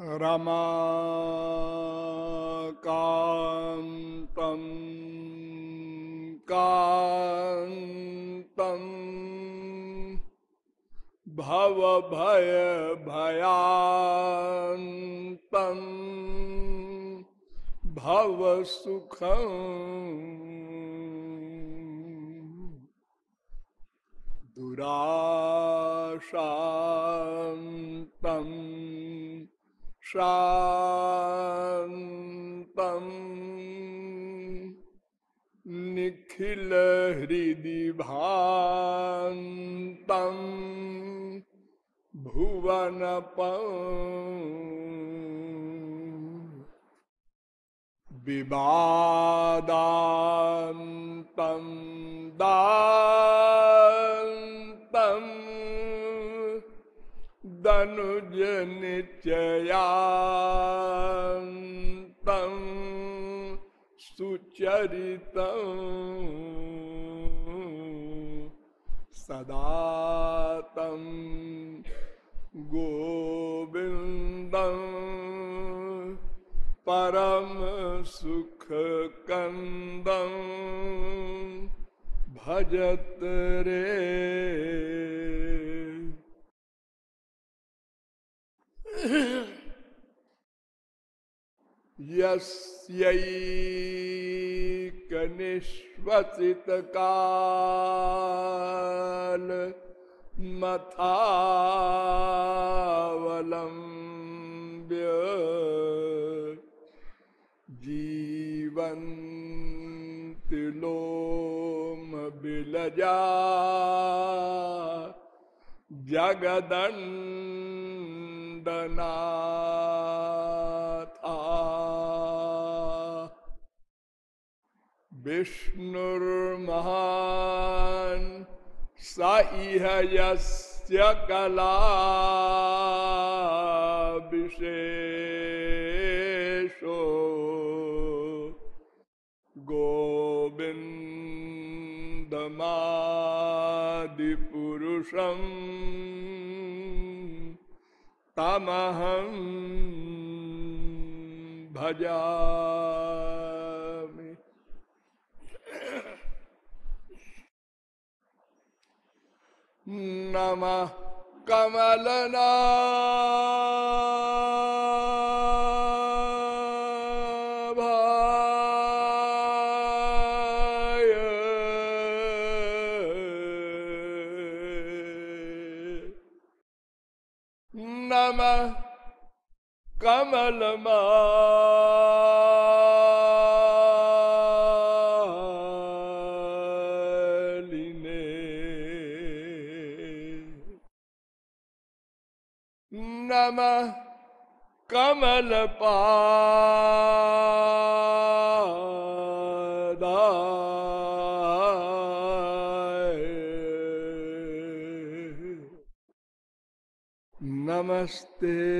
रमाकान्तम् कान्तम् भवभय भयान्तम् भवसुखम् दुराशान्तम् शान्तम् निखिलहृदि भान्तम्। भुवनपम्। दान्तम् दनुजनिचयान्तं सुचरितम्। सदा तं गोविन्दम् परम सुख कंदम भजत रे। यस्यैकनिश्वसित काल मथावलंब्य जीवन्ति लोम बिलजा जगदण्डनाथा विष्णुर्महान् स इह यस्य कला विशेषो गोविन्दमादिपुरुषम् तमहं भजामि। नमः कमलना नमः कमलपादाय नमस्ते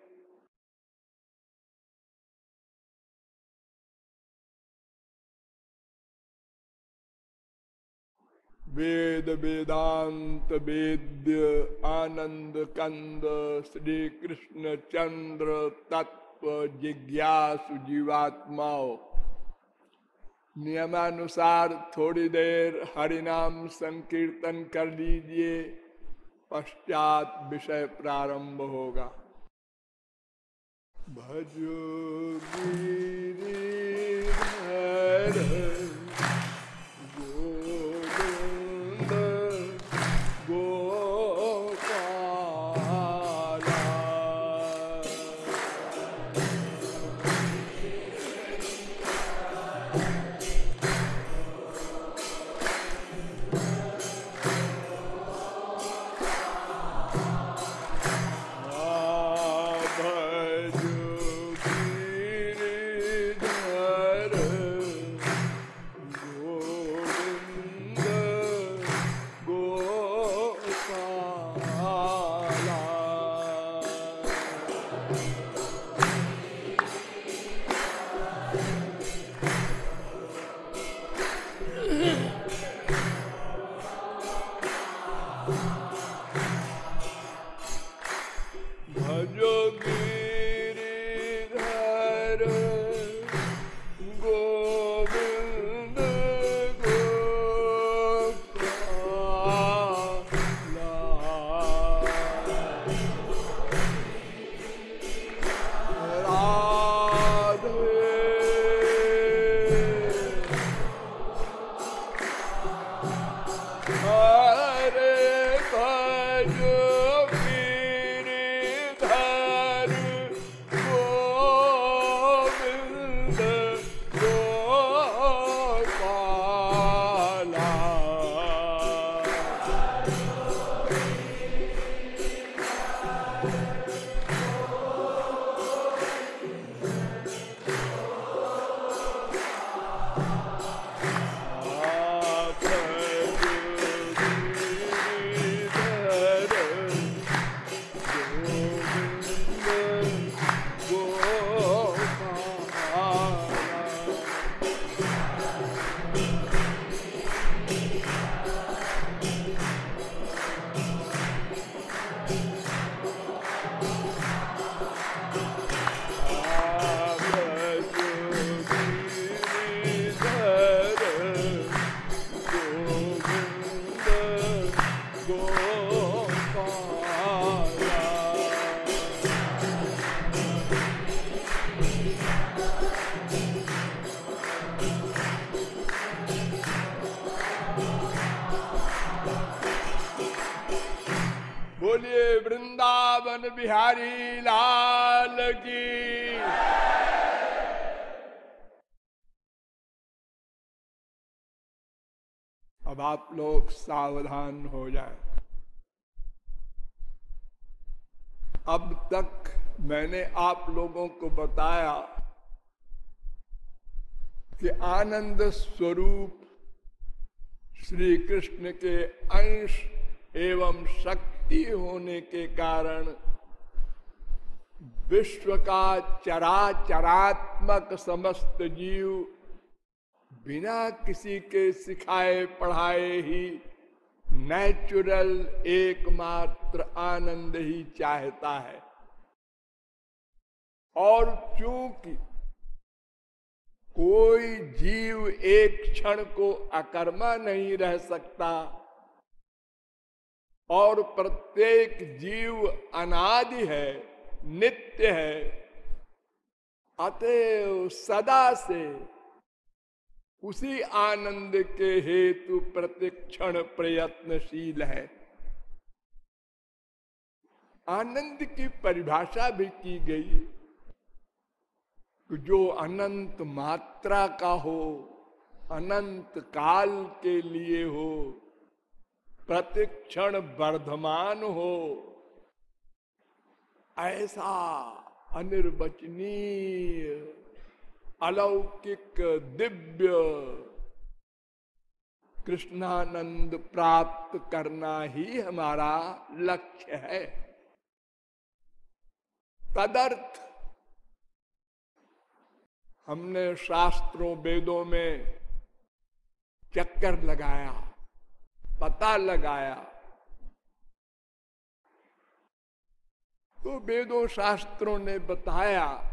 वेद वेदांत वेद्य आनंद कंद श्री कृष्ण चंद्र तत्व जिज्ञासु जीवात्माओं नियमानुसार थोड़ी देर हरिनाम संकीर्तन कर लीजिए, पश्चात विषय प्रारंभ होगा। भजो गिरिधर। सावधान हो जाए। अब तक मैंने आप लोगों को बताया कि आनंद स्वरूप श्री कृष्ण के अंश एवं शक्ति होने के कारण विश्व का चराचरात्मक समस्त जीव बिना किसी के सिखाए, पढ़ाए ही नेचुरल एकमात्र आनंद ही चाहता है और चूँकि कोई जीव एक क्षण को अकर्मा नहीं रह सकता और प्रत्येक जीव अनादि है नित्य है अतएव सदा से उसी आनंद के हेतु प्रतिक्षण प्रयत्नशील है। आनंद की परिभाषा भी की गई जो अनंत मात्रा का हो, अनंत काल के लिए हो, प्रतिक्षण वर्धमान हो, ऐसा अनिर्वचनीय अलौकिक दिव्य कृष्णानंद प्राप्त करना ही हमारा लक्ष्य है। तदर्थ हमने शास्त्रों, वेदों में चक्कर लगाया, पता लगाया। तो वेदों, शास्त्रों ने बताया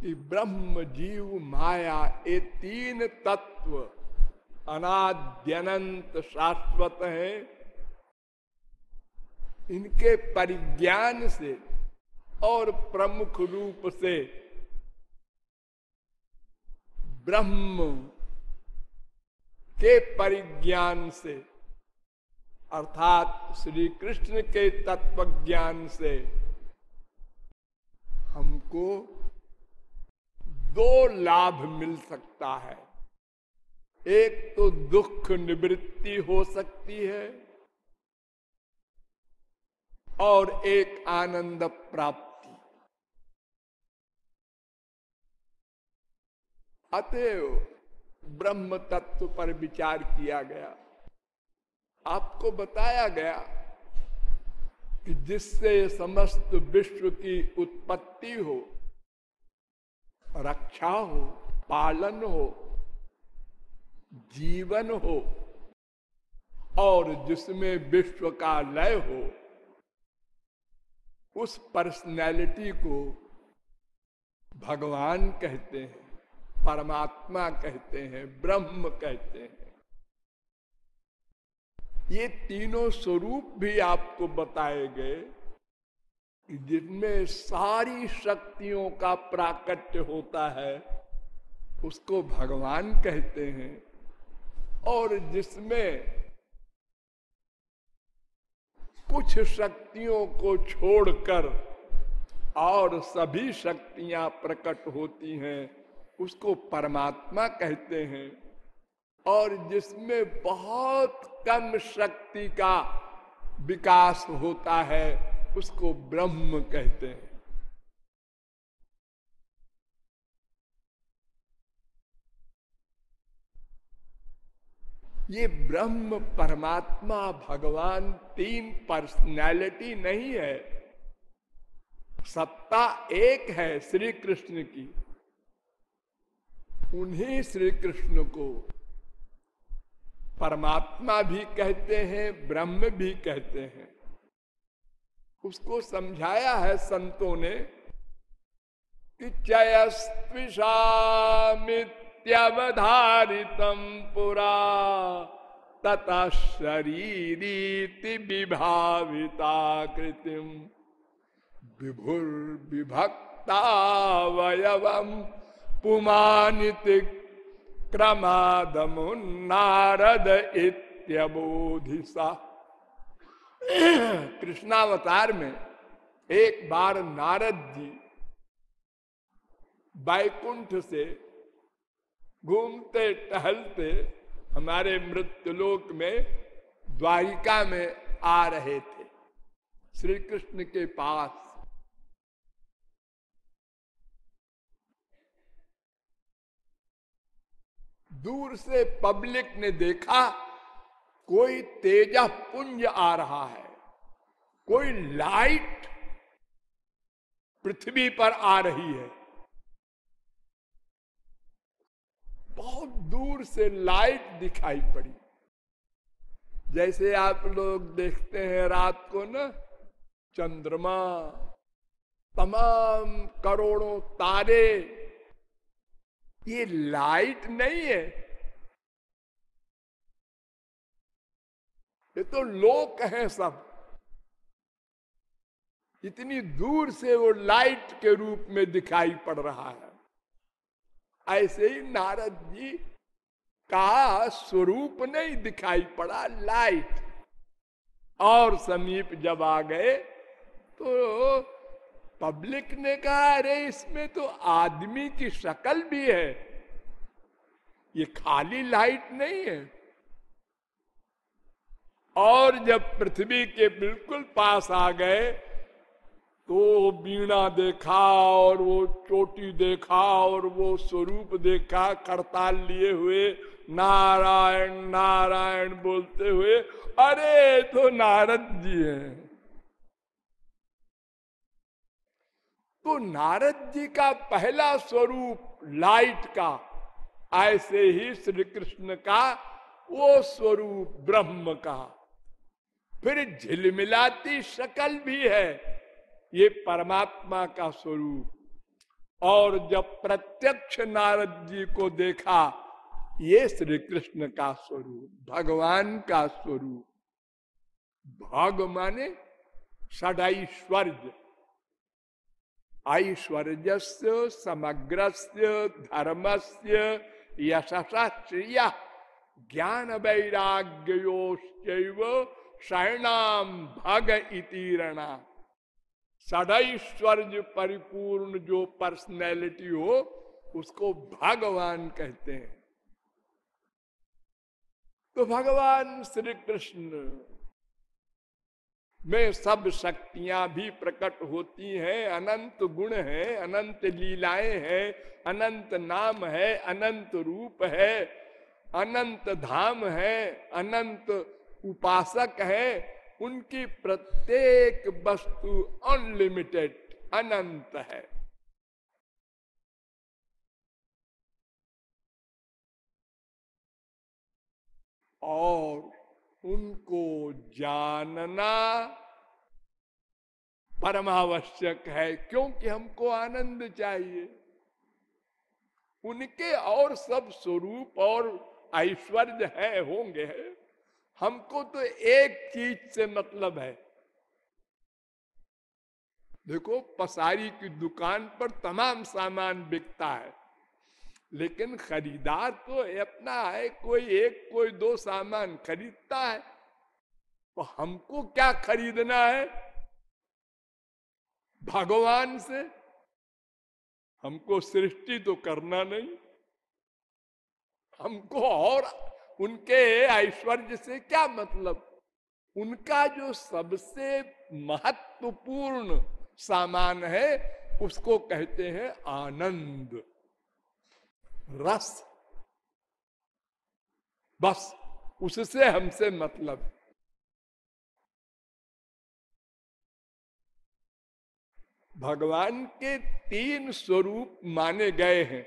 कि ब्रह्म जीव माया ये तीन तत्व अनाद्यनंत शाश्वत हैं इनके परिज्ञान से और प्रमुख रूप से ब्रह्म के परिज्ञान से अर्थात श्री कृष्ण के तत्व ज्ञान से हमको दो लाभ मिल सकता है। एक तो दुख निवृत्ति हो सकती है और एक आनंद प्राप्ति। अतएव ब्रह्म तत्व पर विचार किया गया। आपको बताया गया कि जिससे समस्त विश्व की उत्पत्ति हो रक्षा हो, पालन हो, जीवन हो, और जिसमें विश्व का लय हो, उस पर्सनैलिटी को भगवान कहते हैं, परमात्मा कहते हैं, ब्रह्म कहते हैं। ये तीनों स्वरूप भी आपको बताए गए जिनमें सारी शक्तियों का प्राकट्य होता है, उसको भगवान कहते हैं। और जिसमें कुछ शक्तियों को छोड़कर और सभी शक्तियाँ प्रकट होती हैं, उसको परमात्मा कहते हैं। और जिसमें बहुत कम शक्ति का विकास होता है उसको ब्रह्म कहते हैं। ये ब्रह्म परमात्मा भगवान तीन पर्सनैलिटी नहीं है। सत्ता एक है श्री कृष्ण की। उन्हीं श्री कृष्ण को परमात्मा भी कहते हैं, ब्रह्म भी कहते हैं। उसको समझाया है संतों ने कि चयस्विषामित्यवधारितम पुरा तथा शरीरी विभाविता कृतिम। विभुर विभक्तावयवम पुमानित क्रमादमुन्नारद इत्यबोधिसा। कृष्णावतार में एक बार नारद जी बैकुंठ से घूमते, टहलते हमारे मृत्युलोक में द्वारिका में आ रहे थे। श्री कृष्ण के पास दूर से पब्लिक ने देखा कोई तेजा पुंज आ रहा है, कोई लाइट पृथ्वी पर आ रही है। बहुत दूर से लाइट दिखाई पड़ी। जैसे आप लोग देखते हैं रात को ना, चंद्रमा, तमाम करोड़ों तारे, ये लाइट नहीं है ये तो लोक है सब। इतनी दूर से वो लाइट के रूप में दिखाई पड़ रहा है। ऐसे ही नारद जी का स्वरूप नहीं दिखाई पड़ा लाइट और समीप जब आ गए तो पब्लिक ने कहा, अरे, इसमें तो आदमी की शक्ल भी है। ये खाली लाइट नहीं है। और जब पृथ्वी के बिल्कुल पास आ गए तो बीणा देखा और वो चोटी देखा और वो स्वरूप देखा, करताल लिए हुए नारायण नारायण बोलते हुए, अरे तो नारद जी हैं। तो नारद जी का पहला स्वरूप लाइट का, ऐसे ही श्री कृष्ण का वो स्वरूप ब्रह्म का। फिर झिलमिलाती शकल भी है। ये परमात्मा का स्वरूप। और जब प्रत्यक्ष नारद जी को देखा, ये श्री कृष्ण का स्वरूप, भगवान का स्वरूप। भाग माने षडाईश्वर्य ऐश्वर्य समग्र धर्म से यशस्या ज्ञान वैराग्योश्चैव शरणाम भग इतीरणा सदैश्वर्य परिपूर्ण जो पर्सनैलिटी हो, उसको भगवान कहते हैं। तो भगवान श्री कृष्ण में सब शक्तियाँ भी प्रकट होती हैं, अनंत गुण है, अनंत लीलाएँ हैं, अनंत नाम है, अनंत रूप है, अनंत धाम है, अनंत उपासक है, उनकी प्रत्येक वस्तु अनलिमिटेड अनंत है। और उनको जानना परमावश्यक है, क्योंकि हमको आनंद चाहिए। उनके और सब स्वरूप और ऐश्वर्य है, होंगे हमको तो एक चीज़ से मतलब है। देखो, पसारी की दुकान पर तमाम सामान बिकता है, लेकिन खरीदार तो अपना है, कोई एक, कोई दो सामान खरीदता है। तो हमको क्या खरीदना है? भगवान से? हमको सृष्टि तो करना नहीं। हमको और उनके ऐश्वर्य से क्या मतलब? उनका जो सबसे महत्वपूर्ण सामान है, उसको कहते हैं आनंद। रस। बस, उससे हमसे मतलब। भगवान के तीन स्वरूप माने गए हैं।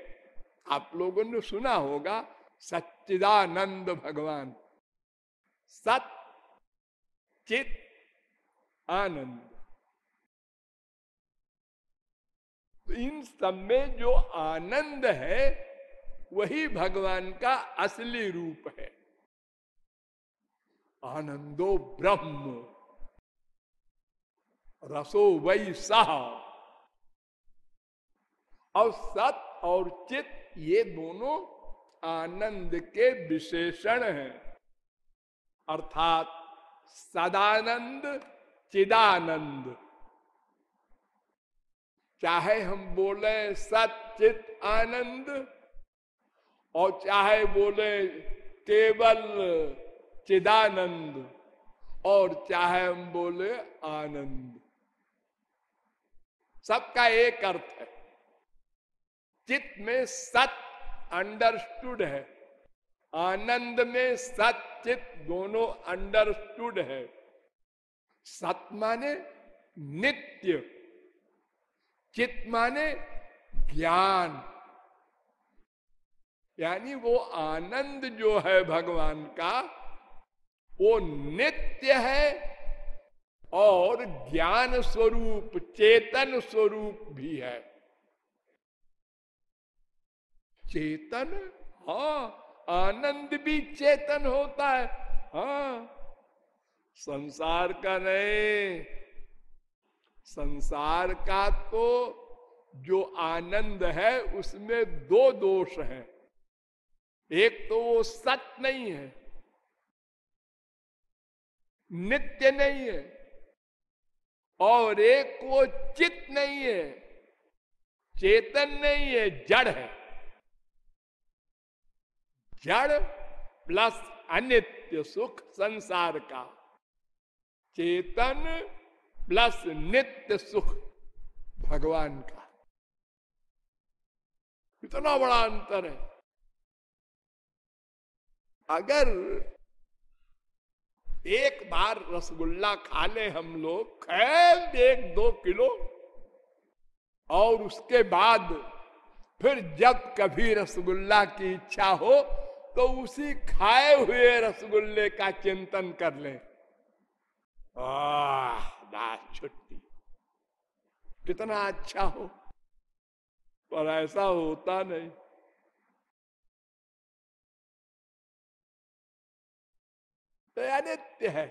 आप लोगों ने सुना होगा सच्चिदानंद भगवान। सत चित आनंद। तो इन सब में जो आनंद है, वही भगवान का असली रूप है। आनंदो ब्रह्म। रसो वही सह और सत और चित, ये दोनों आनंद के विशेषण हैं। अर्थात सदानंद, चिदानंद। चाहे हम बोले सचित आनंद, और चाहे बोले केवल, चिदानंद, और चाहे हम बोले आनंद। सबका एक अर्थ है। चित्त में सत अंडरस्टूड है। आनंद में सत चित दोनों अंडरस्टूड है। सत माने नित्य, चित माने ज्ञान। यानी वो आनंद जो है भगवान का, वो नित्य है और ज्ञान स्वरूप, चेतन स्वरूप भी है। चेतन? हाँ आनंद भी चेतन होता है। हाँ संसार का नहीं, संसार का तो जो आनंद है, उसमें दो दोष हैं। एक तो वो सत नहीं है, नित्य नहीं है, और एक वो चित नहीं है। चेतन नहीं है, जड़ है। जड़ प्लस अनित्य सुख संसार का। चेतन प्लस नित्य सुख भगवान का। इतना बड़ा अंतर है। अगर एक बार रसगुल्ला खा ले हम लोग, खैर एक दो किलो, और उसके बाद फिर जब कभी रसगुल्ला की इच्छा हो तो उसी खाए हुए रसगुल्ले का चिंतन कर ले। छुट्टी। कितना अच्छा हो। पर ऐसा होता नहीं। तो अनित्य है।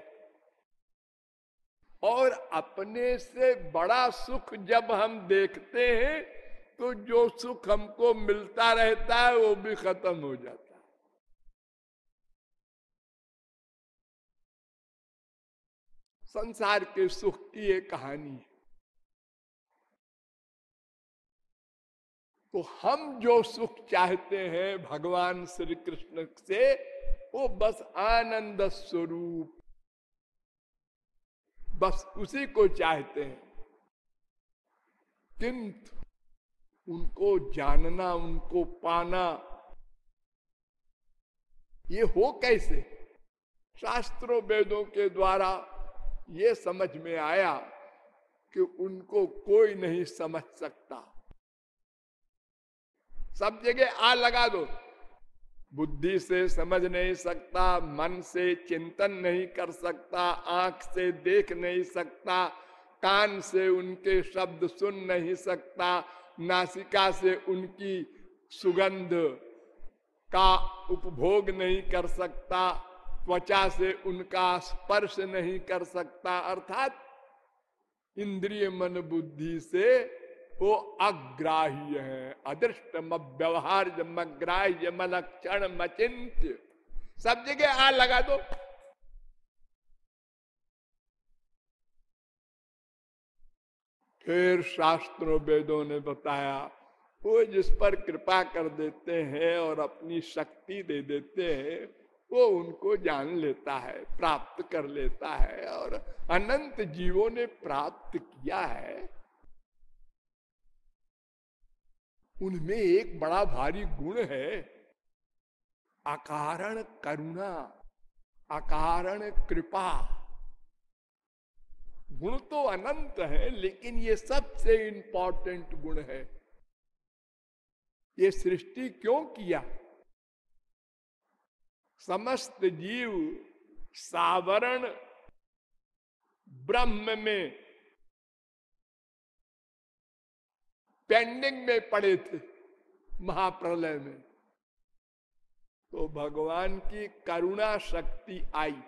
और अपने से बड़ा सुख जब हम देखते हैं तो जो सुख हमको मिलता रहता है, वो भी खत्म हो जाता है। संसार के सुख की एक कहानी है। तो हम जो सुख चाहते हैं भगवान श्री कृष्ण से, वो बस आनंद स्वरूप। बस उसी को चाहते हैं। किंतु उनको जानना, उनको पाना, ये हो कैसे? शास्त्रों, वेदों के द्वारा ये समझ में आया कि उनको कोई नहीं समझ सकता। सब जगह आ लगा दो। बुद्धि से समझ नहीं सकता, मन से चिंतन नहीं कर सकता, आँख से देख नहीं सकता, कान से उनके शब्द सुन नहीं सकता, नासिका से उनकी सुगंध का उपभोग नहीं कर सकता त्वचा से उनका स्पर्श नहीं कर सकता, अर्थात इंद्रिय मन बुद्धि से वो अग्राह्य है। अदृष्ट व्यवहार मग्राह्य मलक्षण मचिंत सब जगह आ लगा दो। फिर शास्त्रों वेदों ने बताया, वो जिस पर कृपा कर देते हैं और अपनी शक्ति दे देते हैं वो उनको जान लेता है, प्राप्त कर लेता है और अनंत जीवों ने प्राप्त किया है। उनमें एक बड़ा भारी गुण है, अकारण करुणा, अकारण कृपा। गुण तो अनंत है, लेकिन ये सबसे इंपॉर्टेंट गुण है। ये सृष्टि क्यों किया? समस्त जीव सावरण ब्रह्म में पेंडिंग में पड़े थे महाप्रलय में। तो भगवान की करुणा शक्ति आई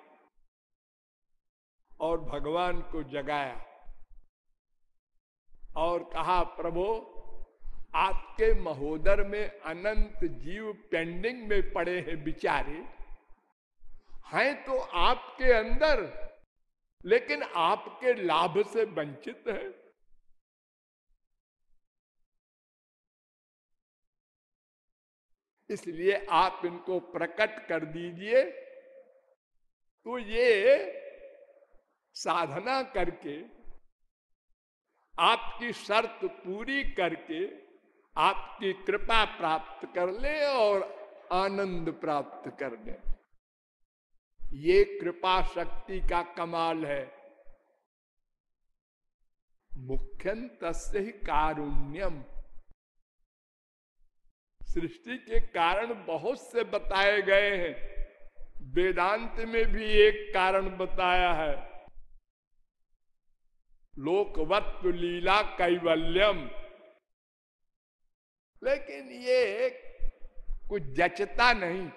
और भगवान को जगाया और कहा, प्रभु, आपके महोदर में अनंत जीव पेंडिंग में पड़े हैं बिचारे। हैं तो आपके अंदर, लेकिन आपके लाभ से वंचित है। इसलिए आप इनको प्रकट कर दीजिए। तो ये साधना करके, आपकी शर्त पूरी करके, आपकी कृपा प्राप्त कर ले और आनंद प्राप्त कर ले। ये कृपा शक्ति का कमाल है। मुख्यन तस्य ही कारुण्यम। सृष्टि के कारण बहुत से बताए गए हैं। वेदांत में भी एक कारण बताया है। लोकवत्व लीला कैवल्यम। लेकिन ये कुछ जचता नहीं।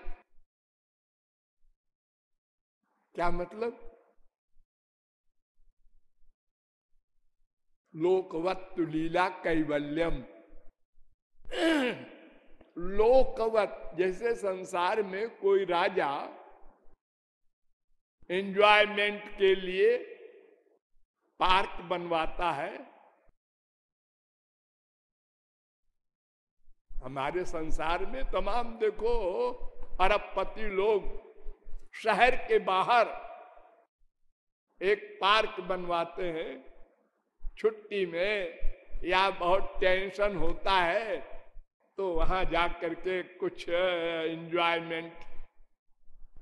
क्या मतलब? लोकवत्व लीला कैवल्यम। लोकवत जैसे संसार में कोई राजा एंजॉयमेंट के लिए पार्क बनवाता है, हमारे संसार में तमाम देखो अरबपति लोग शहर के बाहर एक पार्क बनवाते हैं। छुट्टी में या बहुत टेंशन होता है तो वहाँ जा करके कुछ एंजॉयमेंट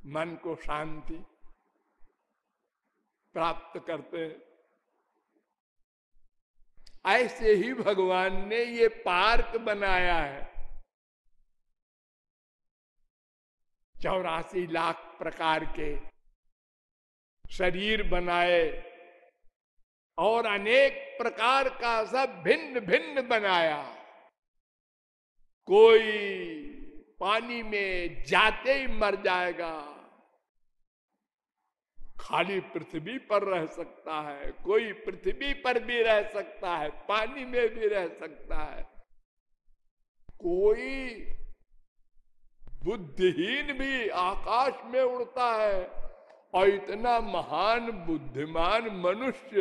मन को शांति प्राप्त करते हैं। ऐसे ही भगवान ने ये पार्क बनाया है। चौरासी लाख प्रकार के शरीर बनाए और अनेक प्रकार का सब भिन्न भिन्न बनाया। कोई पानी में जाते ही मर जाएगा। खाली पृथ्वी पर रह सकता है, कोई पृथ्वी पर भी रह सकता है, पानी में भी रह सकता है। कोई बुद्धिहीन भी आकाश में उड़ता है। और इतना महान, बुद्धिमान मनुष्य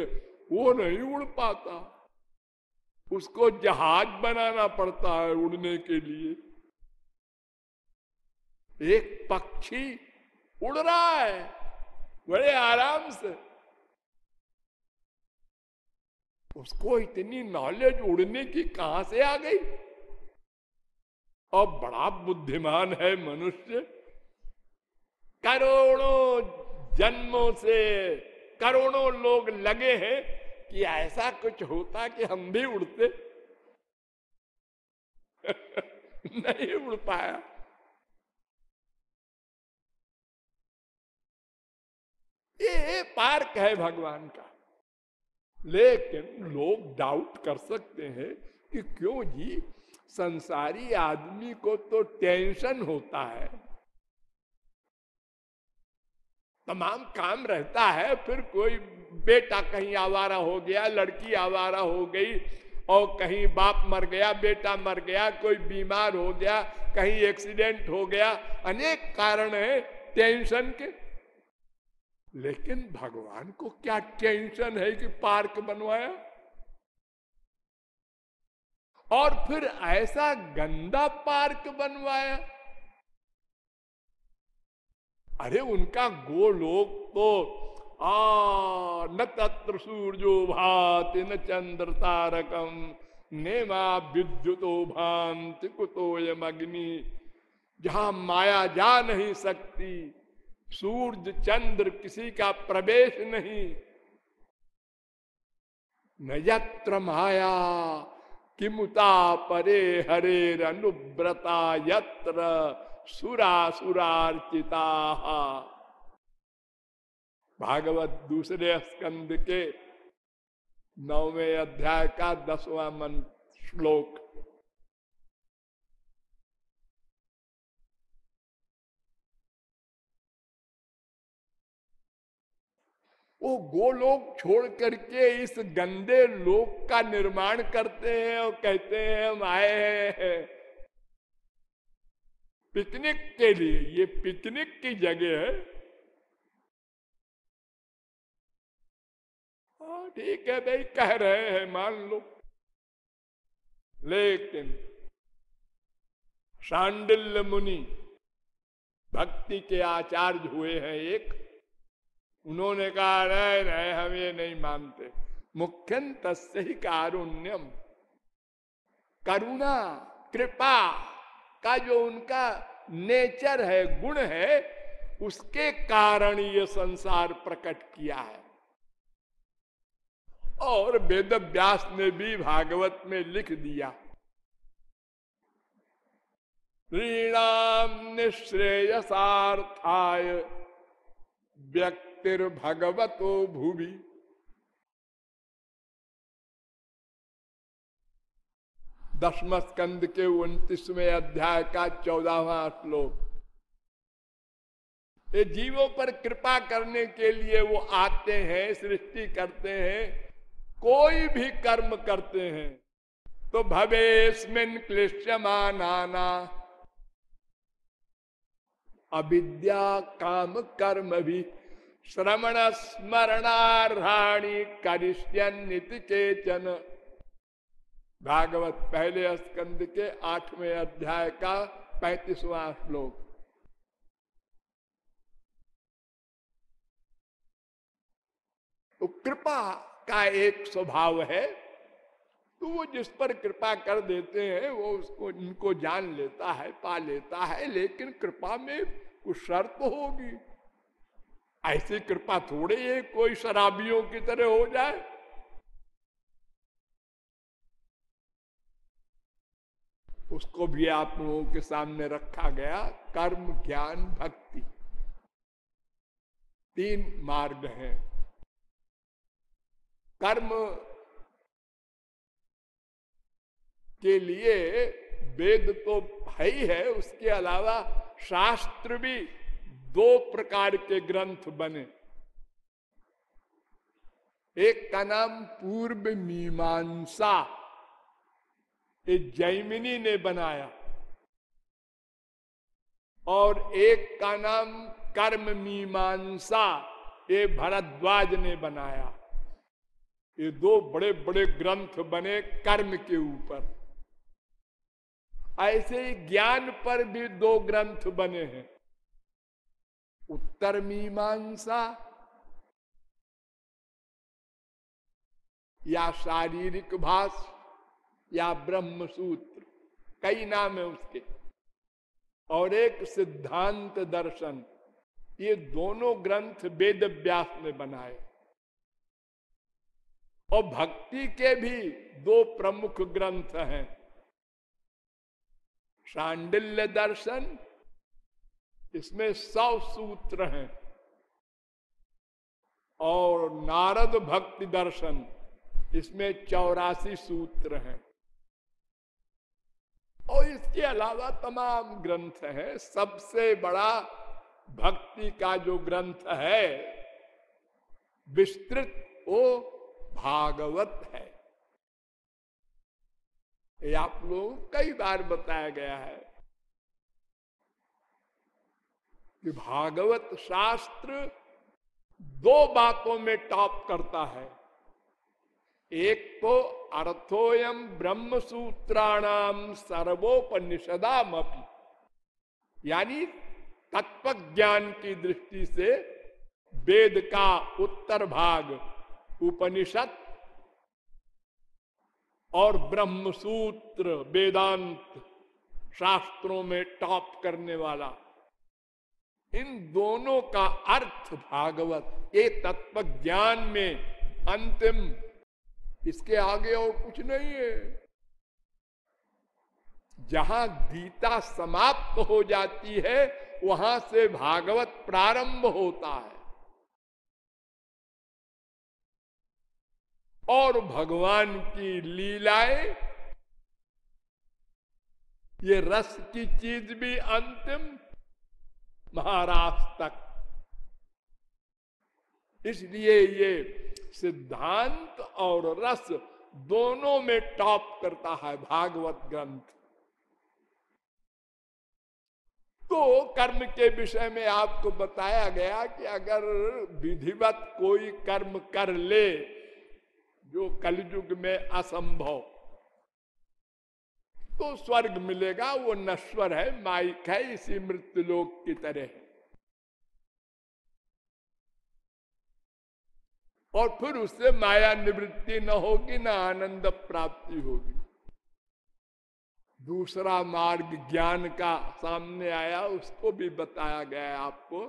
वो नहीं उड़ पाता। उसको जहाज़ बनाना पड़ता है उड़ने के लिए। एक पक्षी उड़ रहा है, बड़े आराम से। उसको इतनी नॉलेज उड़ने की कहाँ से आ गई? और बड़ा बुद्धिमान है मनुष्य। करोड़ों जन्मों से करोड़ों लोग लगे हैं कि ऐसा कुछ होता कि हम भी उड़ते। नहीं उड़ पाया। ये पार्क है भगवान का। लेकिन लोग डाउट कर सकते हैं कि क्यों जी संसारी आदमी को तो टेंशन होता है। तमाम काम रहता है, फिर कोई बेटा कहीं आवारा हो गया, लड़की आवारा हो गई, और कहीं बाप मर गया, बेटा मर गया, कोई बीमार हो गया, कहीं एक्सीडेंट हो गया, अनेक कारण है टेंशन के। लेकिन भगवान को क्या टेंशन है कि पार्क बनवाया? और फिर ऐसा गंदा पार्क बनवाया। अरे उनका गोलोक तो आ, न तत्र सूर्यो भाति, न चंद्र तारकम, नेमा विद्युतो भांति कुतोयम अग्नि जहाँ माया जा नहीं सकती, सूर्य चंद्र किसी का प्रवेश नहीं। न यत्र माया किमुता परे हरे अनुव्रता यत्र सुरा सुरार्चिता भागवत दूसरे स्कंद के नौवे अध्याय का दसवां मंत्र श्लोक। वो गोलोक छोड़ करके इस गंदे लोक का निर्माण करते हैं और कहते हैं हम आए हैं। पिकनिक के लिए ये पिकनिक की जगह है। हाँ, ठीक है भाई कह रहे हैं मान लो। लेकिन शांडिल्य मुनि भक्ति के आचार्य हुए हैं एक। उन्होंने कहा नहीं रहे, हम ये नहीं मानते। मुख्यन तस्य ही कारुण्यम। करुणा, कृपा का जो उनका नेचर है, गुण है, उसके कारण ये संसार प्रकट किया है। और वेद व्यास ने भी भागवत में लिख दिया रीणाम निश्रेयसार्थाय व्यक्ति भगवतो भूवि। दसम स्कंद के उन्तीसवें अध्याय का चौदहवा श्लोक। ये जीवों पर कृपा करने के लिए वो आते हैं, सृष्टि करते हैं, कोई भी कर्म करते हैं। तो भवेस्मिन क्लिश्यमाना अविद्या, काम, कर्म भी श्रवण स्मरणार्हाणी करिष्यन्निति चेचन भागवत पहले स्कंद के आठवें अध्याय का पैतीसवां श्लोक। तो कृपा का एक स्वभाव है तो वो जिस पर कृपा कर देते हैं, वो उसको, इनको जान लेता है, पा लेता है, लेकिन कृपा में कुछ शर्त होगी। ऐसी कृपा थोड़ी है कोई शराबियों की तरह हो जाए। उसको भी आप लोगों के सामने रखा गया कर्म, ज्ञान, भक्ति। तीन मार्ग हैं। कर्म के लिए वेद तो है ही है, उसके अलावा शास्त्र भी दो प्रकार के ग्रंथ बने। एक का नाम पूर्व मीमांसा, ये जैमिनी ने बनाया। और एक का नाम कर्म मीमांसा, ये भरद्वाज ने बनाया। ये दो बड़े बड़े ग्रंथ बने कर्म के ऊपर। ऐसे ही ज्ञान पर भी दो ग्रंथ बने हैं। उत्तर मीमांसा। या शारीरिक भाष, या ब्रह्म सूत्र कई नाम है उसके। और एक सिद्धांत दर्शन, ये दोनों ग्रंथ वेद व्यास ने बनाए। और भक्ति के भी दो प्रमुख ग्रंथ हैं। शांडिल्य दर्शन इसमें सौ सूत्र हैं। और नारद भक्ति दर्शन, इसमें चौरासी सूत्र हैं। और इसके अलावा तमाम ग्रंथ हैं। सबसे बड़ा भक्ति का जो ग्रंथ है, विस्तृत वो भागवत है। ये आप लोग कई बार बताया गया है। कि भागवत शास्त्र दो बातों में टॉप करता है। एक तो अर्थोयम ब्रह्म सूत्राणाम सर्वोपनिषदाम यानी तत्व ज्ञान की दृष्टि से वेद का उत्तर भाग, उपनिषद और ब्रह्म सूत्र वेदांत शास्त्रों में टॉप करने वाला। इन दोनों का अर्थ भागवत, ये तत्व ज्ञान में अंतिम। इसके आगे और कुछ नहीं है। जहाँ गीता समाप्त हो जाती है, वहाँ से भागवत प्रारंभ होता है। और भगवान की लीलाएँ, ये रस की चीज़ भी अंतिम। महाराष्ट्र तक। इसलिए ये सिद्धांत और रस दोनों में टॉप करता है भागवत ग्रंथ। तो कर्म के विषय में आपको बताया गया कि अगर विधिवत कोई कर्म कर ले, जो कलयुग में असंभव तो स्वर्ग मिलेगा, वो नश्वर है, माइक है, इसी मृत्यु लोक की तरह। और फिर उससे माया निवृत्ति न होगी, ना आनंद प्राप्ति होगी। दूसरा मार्ग ज्ञान का सामने आया, उसको भी बताया गया आपको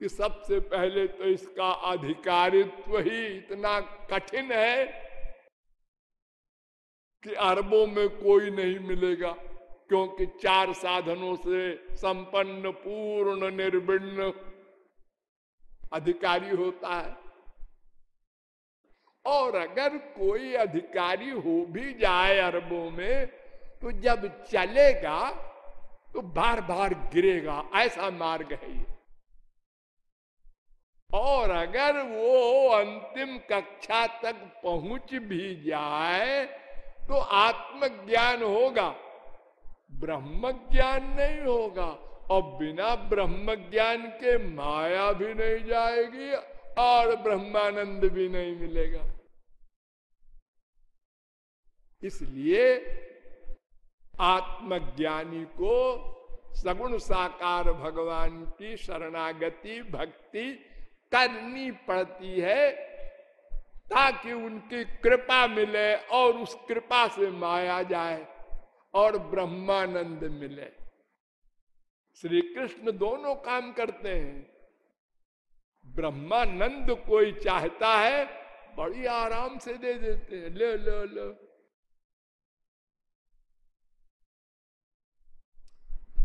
कि सबसे पहले तो इसका अधिकारित्व ही इतना कठिन है कि अरबों में कोई नहीं मिलेगा, क्योंकि चार साधनों से संपन्न, पूर्ण, निर्विण्ण अधिकारी होता है। और अगर कोई अधिकारी हो भी जाए अरबों में तो जब चलेगा तो बार बार गिरेगा, ऐसा मार्ग है ये। और अगर वो अंतिम कक्षा तक पहुँच भी जाए तो आत्मज्ञान होगा ब्रह्म ज्ञान नहीं होगा, और बिना ब्रह्म ज्ञान के माया भी नहीं जाएगी और ब्रह्मानंद भी नहीं मिलेगा। इसलिए आत्मज्ञानी को सगुण साकार भगवान की शरणागति, भक्ति करनी पड़ती है। ताकि उनकी कृपा मिले और उस कृपा से माया जाए और ब्रह्मानंद मिले। श्री कृष्ण दोनों काम करते हैं। ब्रह्मानंद कोई चाहता है, बड़ी आराम से दे देते हैं। ले, लो लो।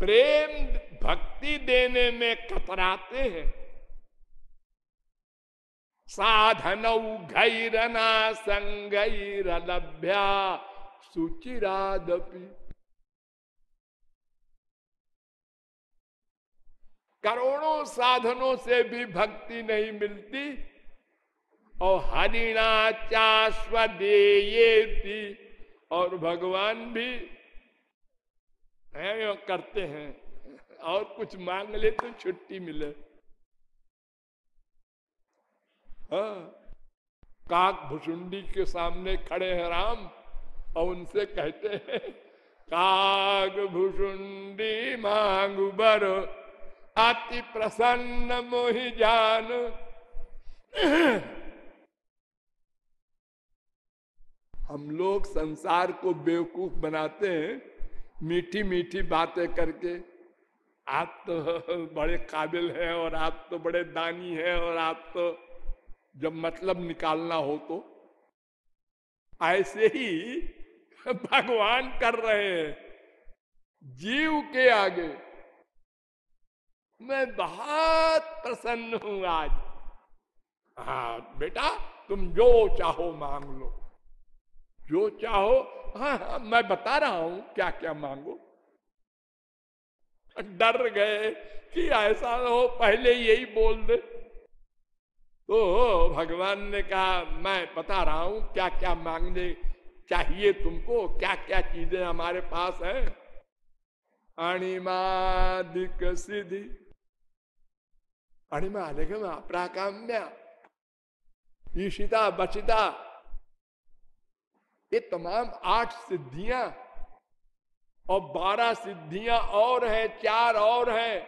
प्रेम, भक्ति देने में कतराते हैं। साधन घैरना संगैरलभ्या सुचिरादपि करोड़ों साधनों से भी भक्ति नहीं मिलती, और हरिणा चास्वदेयेति और भगवान भी करते हैं, और कुछ मांग ले तो छुट्टी मिले हाँ काक भुसुंडी के सामने खड़े हैं राम, और उनसे कहते हैं काग भुसुंडी मांग बर, अति प्रसन्न मोहि जान। हम लोग संसार को बेवकूफ़ बनाते हैं, मीठी मीठी बातें करके। आप तो बड़े काबिल हैं, और आप तो बड़े दानी हैं, और आप तो जब मतलब निकालना हो तो। ऐसे ही भगवान कर रहे हैं। जीव के आगे। मैं बहुत प्रसन्न हूँ आज। हाँ बेटा, तुम जो चाहो मांग लो। जो चाहो हाँ हाँ मैं बता रहा हूँ क्या क्या मांगो। डर गए कि ऐसा हो, पहले यही बोल दे। तो भगवान ने कहा, मैं बता रहा हूँ क्या क्या मांगने चाहिए तुमको? क्या क्या चीज़ें हमारे पास है? अणिमादिक सिद्धि। अणिमादिक प्राकाम्या ईशिता, बचिता। ये तमाम आठ सिद्धियाँ और बारह सिद्धियाँ और है, चार और है।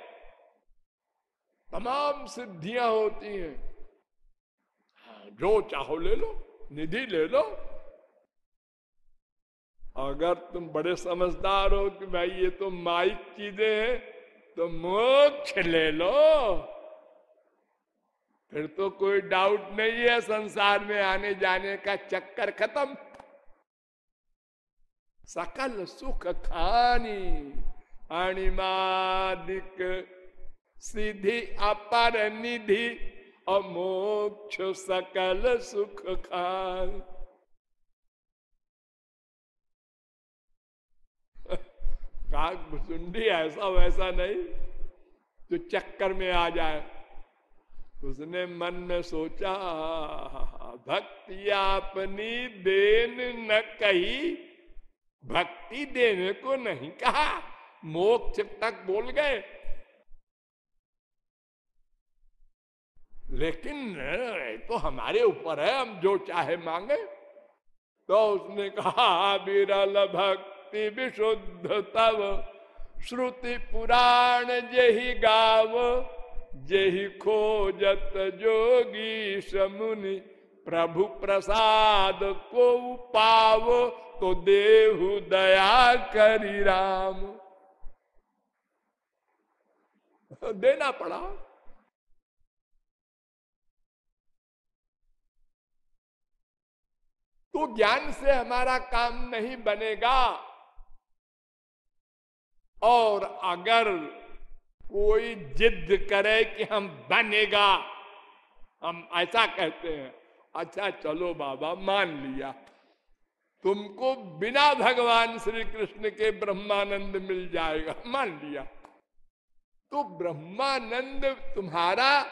तमाम सिद्धियाँ होती हैं। जो चाहो ले लो निधि ले लो। अगर तुम बड़े समझदार हो कि भाई ये तो माइक चीज़ें हैं तो मोक्ष ले लो। फिर तो कोई डाउट नहीं है संसार में आने जाने का चक्कर खत्म। सकल सुख खानी अणिमादिक सिद्धि, अपर निधि। अमोक्ष सकल सुख खान काक ऐसा वैसा नहीं जो चक्कर में आ जाए। उसने मन में सोचा, भक्ति अपनी देन न कही, भक्ति देने को नहीं कहा, मोक्ष तक बोल गए लेकिन तो हमारे ऊपर है, हम जो चाहे मांगे। तो उसने कहा बिरल भक्ति विशुद्ध तव, श्रुति पुराण जही गाव, जही खोजत जोगी समुनि, प्रभु प्रसाद को पाव तो देहु दया करी राम। देना पड़ा। तो ज्ञान से हमारा काम नहीं बनेगा। और अगर कोई जिद करे कि हम बनेगा, हम ऐसा कहते हैं अच्छा चलो बाबा, मान लिया। तुमको बिना भगवान श्री कृष्ण के ब्रह्मानंद मिल जाएगा। मान लिया। तो ब्रह्मानंद तुम्हारा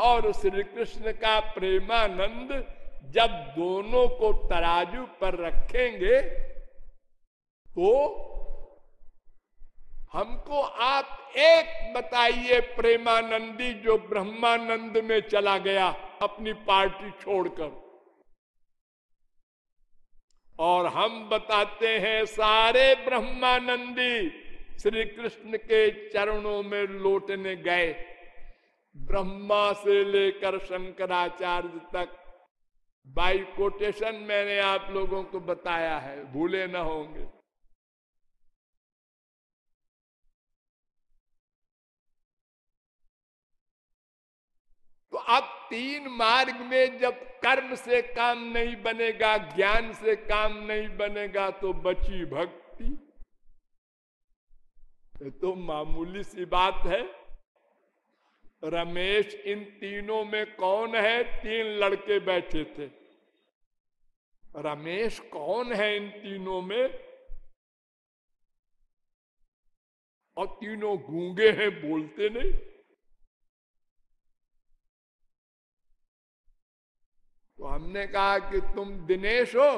और श्री कृष्ण का प्रेमानंद जब दोनों को तराजू पर रखेंगे तो हमको आप एक बताइए, प्रेमानंदी जो ब्रह्मानंद में चला गया, अपनी पार्टी छोड़कर। और हम बताते हैं, सारे ब्रह्मानंदी श्री कृष्ण के चरणों में लौटने गए। ब्रह्मा से लेकर शंकराचार्य तक बाई कोटेशन मैंने आप लोगों को बताया है, भूले न होंगे। तो अब तीन मार्ग में जब कर्म से काम नहीं बनेगा, ज्ञान से काम नहीं बनेगा तो बची भक्ति। तो मामूली सी बात है। रमेश, इन तीनों में कौन है? तीन लड़के बैठे थे। रमेश, कौन है इन तीनों में? और तीनों गूँगे हैं, बोलते नहीं। तो हमने कहा कि तुम दिनेश हो।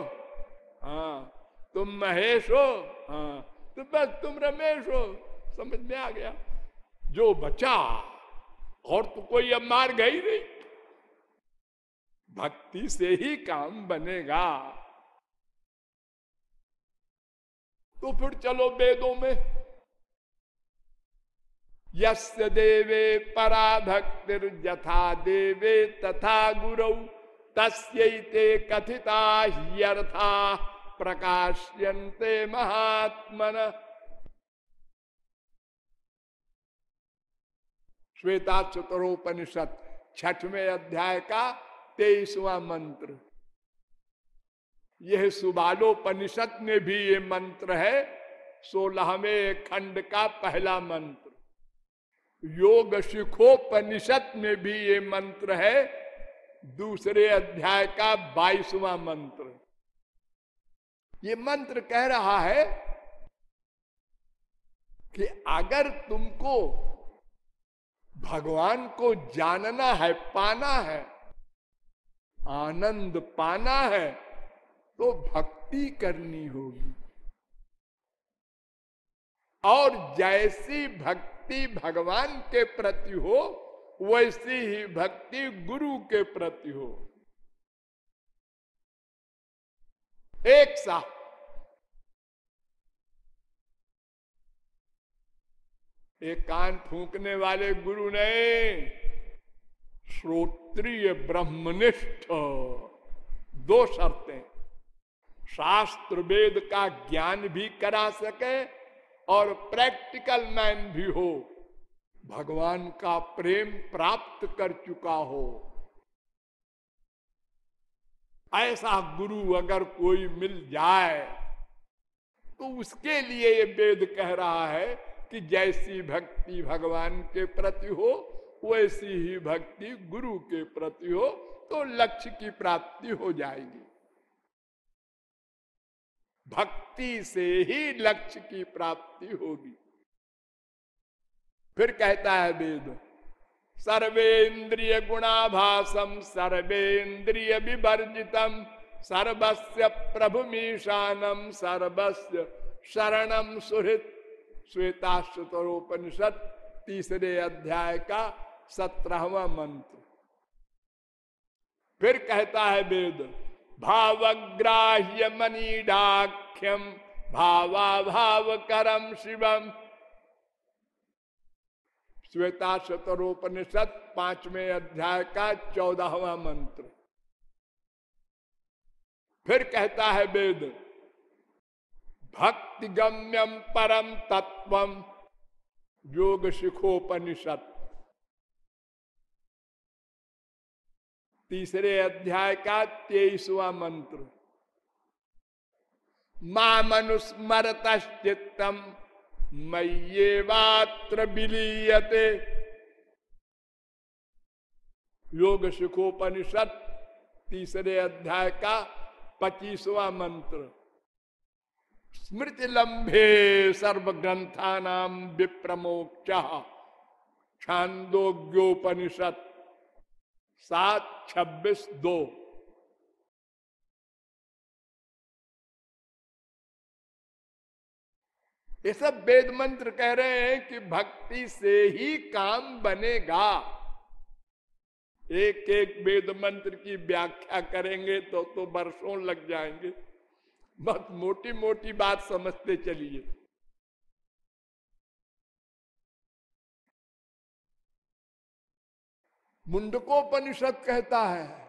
हाँ तुम महेश हो। हाँ तो बस तुम रमेश हो। समझ में आ गया। जो बचा और तो कोई अब मार गई नहीं। भक्ति से ही काम बनेगा। तो फिर चलो वेदों में। यस्य देवे परा भक्तिर यथा देवे तथा गुरु तस्ते कथिता ह्यर्था प्रकाश्यन्ते महात्मन। श्वेता चतुरोपनिषद छठवें अध्याय का तेईसवा मंत्र। यह सुबालोपनिषद में भी ये मंत्र है, सोलहवें खंड का पहला मंत्र। योग शिखोपनिषद में भी ये मंत्र है, दूसरे अध्याय का बाईसवा मंत्र। ये मंत्र कह रहा है कि अगर तुमको भगवान को जानना है, पाना है, आनंद पाना है तो भक्ति करनी होगी। और जैसी भक्ति भगवान के प्रति हो, वैसी ही भक्ति गुरु के प्रति हो। एक साथ। एक कान फूकने वाले गुरु ने श्रोत्रिय ब्रह्मनिष्ठ दो शर्तें। शास्त्र वेद का ज्ञान भी करा सके और प्रैक्टिकल मैन भी हो। भगवान का प्रेम प्राप्त कर चुका हो। ऐसा गुरु अगर कोई मिल जाए तो उसके लिए ये वेद कह रहा है कि जैसी भक्ति भगवान के प्रति हो, वैसी ही भक्ति गुरु के प्रति हो तो लक्ष्य की प्राप्ति हो जाएगी। भक्ति से ही लक्ष्य की प्राप्ति होगी। फिर कहता है वेद, सर्वेन्द्रिय गुणाभासम सर्वेन्द्रिय विवर्जितम सर्वस्य प्रभु मीशानम सर्वस्य शरणम सुहृत श्वेताश्वतरोपनिषद तीसरे अध्याय का सत्रहवा मंत्र। फिर कहता है वेद, भावग्राह्य मनीडाख्यम भावा भाव करम शिवम। श्वेता शतरोपनिषद पाँचवें अध्याय का चौदहवा मंत्र। फिर कहता है वेद भक्ति गम्यम परम तत्व योग शिखोपनिषद तीसरे अध्याय का तेईसवा मंत्र। माँ मनुस्मरत चित्तम मय्येवात्र विलीयते योग सुखोपनिषद तीसरे अध्याय का पच्चीसवा मंत्र। स्मृति लंबे सर्व ग्रंथा नाम विप्रमोक्ष छांदोग्योपनिषद सात छब्बीस दो। ये सब वेद मंत्र कह रहे हैं कि भक्ति से ही काम बनेगा। एक एक वेद मंत्र की व्याख्या करेंगे तो तो वर्षों लग जाएँगे। बस मोटी मोटी बात समझते चलिए। मुंडकोपनिषद कहता है,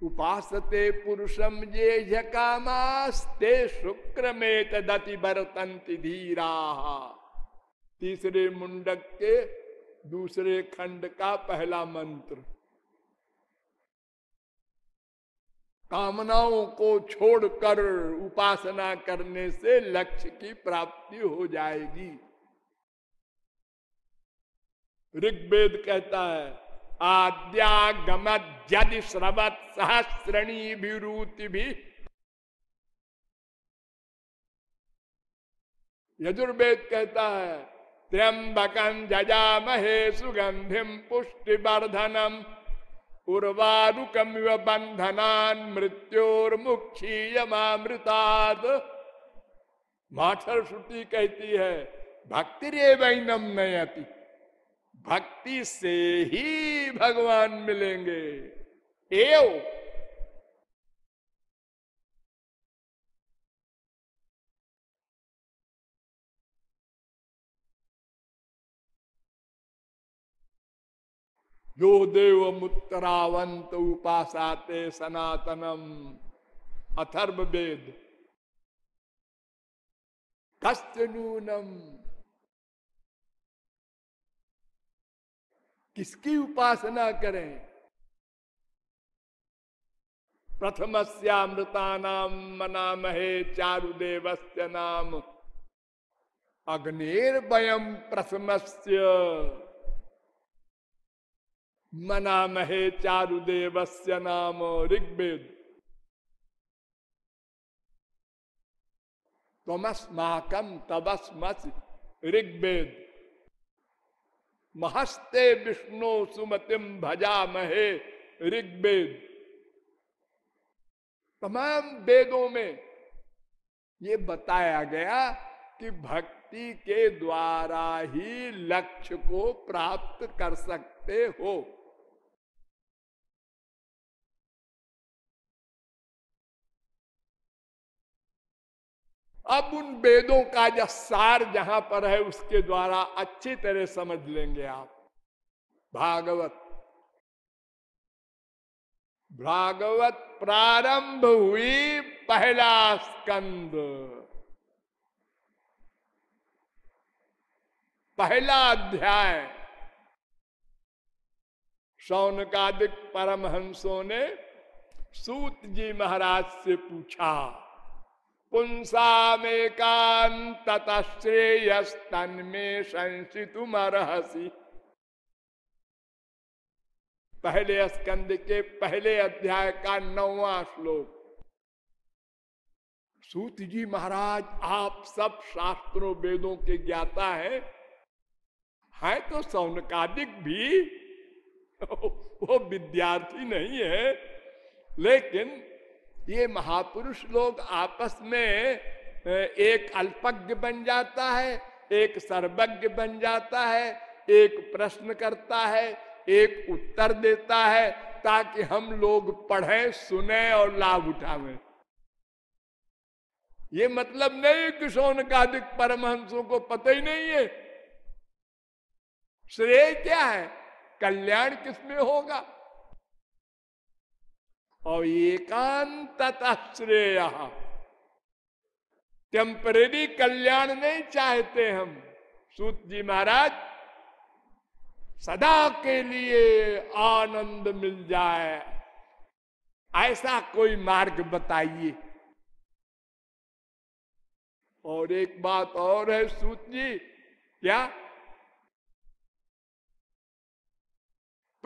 उपासते पुरुषम ये झकामास्ते शुक्र में तदति बरतंति धीरा। तीसरे मुंडक के दूसरे खंड का पहला मंत्र। कामनाओं को छोड़कर उपासना करने से लक्ष्य की प्राप्ति हो जाएगी। ऋग्वेद कहता है आद्यागम जदि श्रवत सहस्रणी विरूति भी। यजुर्वेद कहता है त्र्यंबकम जजामहे सुगंधिम पुष्टिवर्धनम। उर्वारुकम बंधनान मृत्योर्मुक्षीयमामृताद माठर श्रुति कहती है भक्ति रे वैनम नयति। भक्ति से ही भगवान मिलेंगे। एव जो देव मुत्तरावंत उपासाते सनातनम। अथर्व वेद कस्त नूनम। किसकी उपासना करें? प्रथमस्यामृता नाम मनामहे चारुदेवस्य नाम। अग्निर्वयम प्रथमस्य। मनामहे चारुदेवस्य नाम ऋग्वेद। तमस्माकम तबस्मस ऋग्वेद। महस्ते विष्णु सुमतिम भजा महे ऋग्वेद। तमाम वेदों में ये बताया गया कि भक्ति के द्वारा ही लक्ष्य को प्राप्त कर सकते हो। अब उन वेदों का जो सार जहाँ पर है, उसके द्वारा अच्छी तरह समझ लेंगे आप। भागवत। भागवत प्रारंभ हुई पहला स्कंद। पहला अध्याय। शौनकादिक परमहंसों ने सूत जी महाराज से पूछा पुंसा में कांत श्रेयस्तन में संसितुमरहसी पहले स्कंद के पहले अध्याय का नौवा श्लोक। सूत जी महाराज, आप सब शास्त्रों वेदों के ज्ञाता है। है तो सौनकादिक भी। वो विद्यार्थी नहीं है। लेकिन ये महापुरुष लोग आपस में एक अल्पज्ञ बन जाता है, एक सर्वज्ञ बन जाता है, एक प्रश्न करता है, एक उत्तर देता है, ताकि हम लोग पढ़ें, सुने और लाभ उठावें। ये मतलब नहीं कि सोनकादिक परमहंसों को पता ही नहीं है। श्रेय क्या है? कल्याण किसमें होगा? और एकांत श्रेय टेम्परेरी कल्याण नहीं चाहते हम। सूत जी महाराज, सदा के लिए आनंद मिल जाए। ऐसा कोई मार्ग बताइए। और एक बात और है, सूत जी, क्या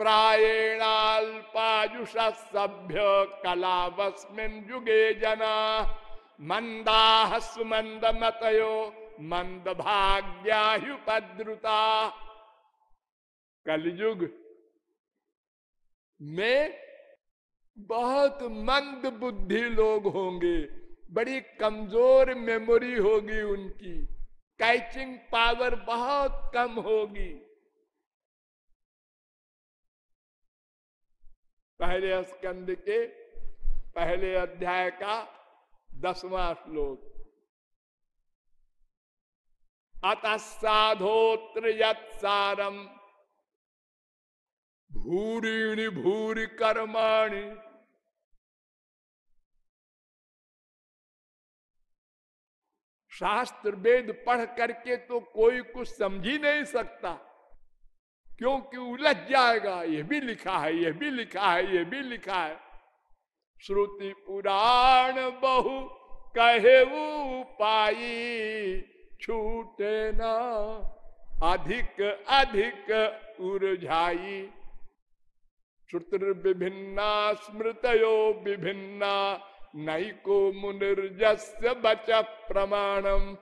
प्राएणाल्पायुष सभ्य कलावस्मिन युगे जना। मंदा सुमंद मतयो मंद भाग्याहुपद्रुता कलयुग में बहुत मंद बुद्धि लोग होंगे, बड़ी कमज़ोर मेमोरी होगी उनकी। कैचिंग पावर बहुत कम होगी। पहले स्कंद के पहले अध्याय का दसवां श्लोक। अत साधोत्र यम भूरिणी भूरि कर्माणि शास्त्र वेद पढ़ करके तो कोई कुछ समझ ही नहीं सकता। क्योंकि उलझ जाएगा, ये भी लिखा है, ये भी लिखा है, ये भी लिखा है। श्रुति पुराण बहु कहे पाई छूटे ना, अधिक अधिक उर्झाई। श्रुतिर विभिन्ना, स्मृतयो विभिन्ना नई को मुनिर्जस्य बच प्रमाणम।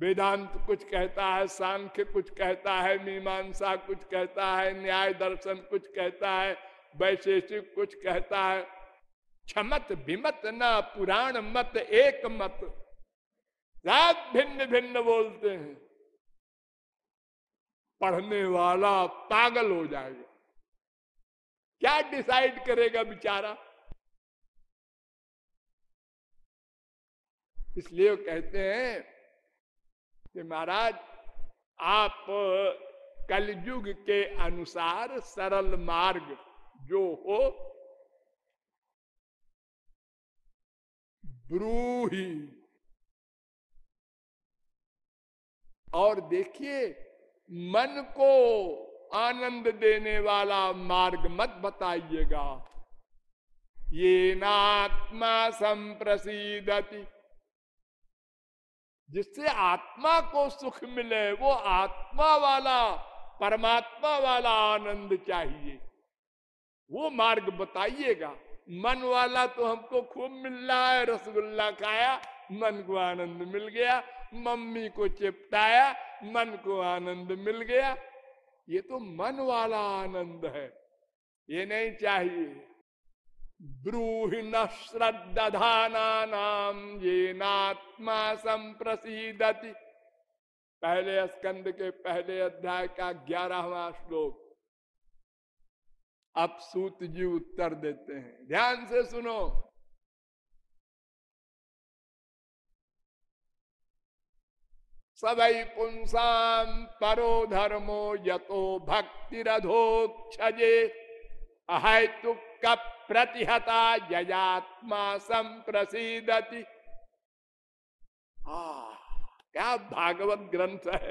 वेदांत कुछ कहता है, सांख्य कुछ कहता है, मीमांसा कुछ कहता है, न्याय दर्शन कुछ कहता है, वैशेषिक कुछ कहता है। क्षमत विमत न, पुराण मत एक मत। रात भिन्न भिन्न बोलते हैं। पढ़ने वाला पागल हो जाएगा। क्या डिसाइड करेगा बेचारा? इसलिए कहते हैं कि महाराज, आप, कलयुग के अनुसार सरल मार्ग जो हो, ब्रूही। और देखिए, मन को आनंद देने वाला मार्ग मत बताइएगा। ये नात्मा संप्रसिदति। जिससे आत्मा को सुख मिले, वो आत्मा वाला, परमात्मा वाला आनंद चाहिए। वो मार्ग बताइएगा। मन वाला तो हमको खूब मिल रहा है, रसगुल्ला खाया, मन को आनंद मिल गया, मम्मी को चिपटाया, मन को आनंद मिल गया। ये तो मन वाला आनंद है, ये नहीं चाहिए। ब्रूहि न श्रद्धाना नाम ये नात्मा संप्रसिदति। पहले स्कंद के पहले अध्याय का ग्यारहवा श्लोक। अब सूत जी उत्तर देते हैं। ध्यान से सुनो। सवै पुंसा परो धर्मो यतो भक्तिरधोक्षजे अहेतुक प्रतिहता यजात्मा संप्रसिदति। क्या भागवत ग्रंथ है।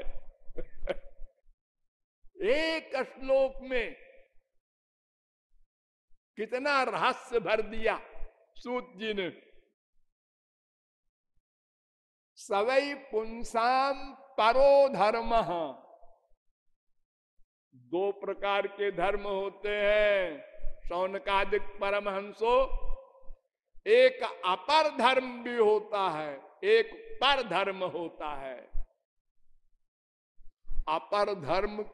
एक श्लोक में कितना रहस्य भर दिया सूत जी ने। सवई पुंसाम परो धर्म। दो प्रकार के धर्म होते हैं। सौनकादिक परमहंसो, एक अपर धर्म भी होता है, एक पर धर्म होता है। अपर धर्म